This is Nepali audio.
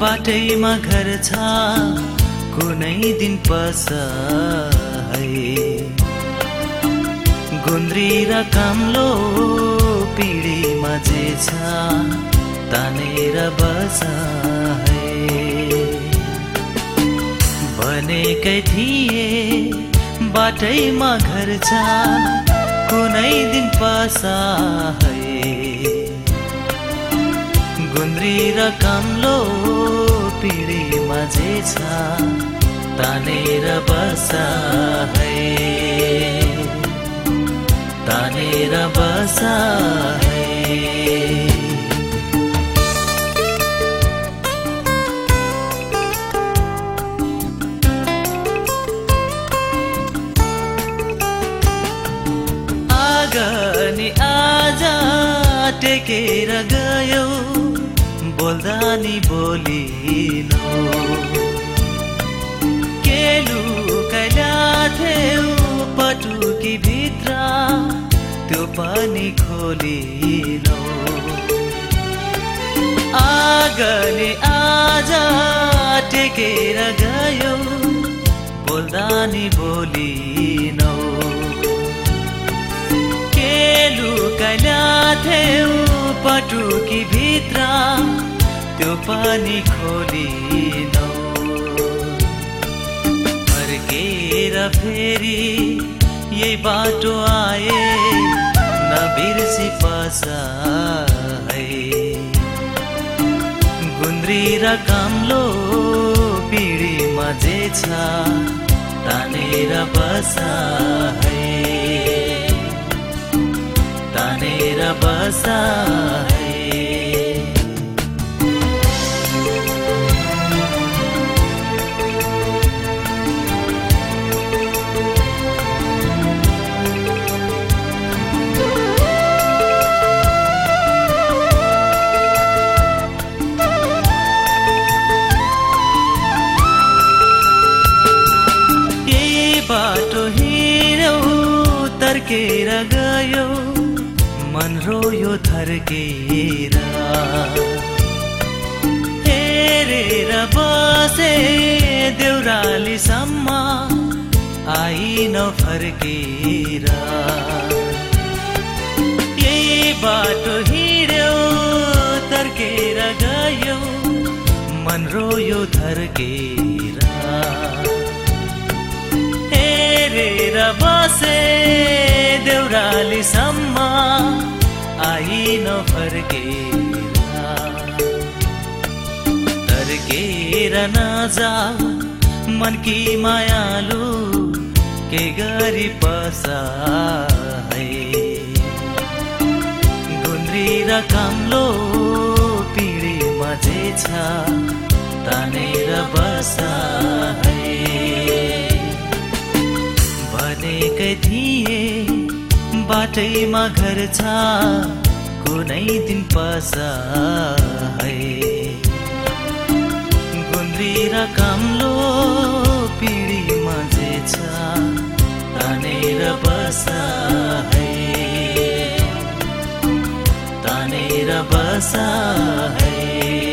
बाटैमा घर छ कुनै दिन पस गुन्द्री र काम्लो पिँढीमा जे छ तानेर बस भनेकै थिए बाटैमा घर छ कुनै दिन पसा है गुन्द्री र काम्लो पिँढीमा छ तानेर बसा है। तानेर बसा है। टेकेर गयो। बोल्दा नि बोलिलो केलु कैला पटुकी भित्र त्यो पनि खोलिलो आगनी आज टेकेर गयो बोल्दा नि बोलिनौ। केलु कैला पटुकी भित्र त्यो पनि खोलिनौ। फर्केर फेरि यही बाटो आए नबिर्सी पसा है गुन्द्री र काम्लो पिँढीमा जे छ तानेर बसा है। तानेर बसा है यही बाटो हिँड्यौ तर्केर गयो मन रोयो थर्केर हेरेर बसे देउरालीसम्म आइन फर्केर यही बाटो हिँड्यौ तर्केर गयो मन रोयो थर्केर हेरेर बसे देउरालीसम्म आइन फर्केर तर्केर नजा मनकी मायालु के गरी पसा है गुन्द्री र काम्लो पिँढीमा जे छ तानेर बसा बाटैमा घर छ कुनै दिन पसा है। गुन्द्री र काम्लो पिँढीमा जे छ तानेर बसा है। तानेर बसा है।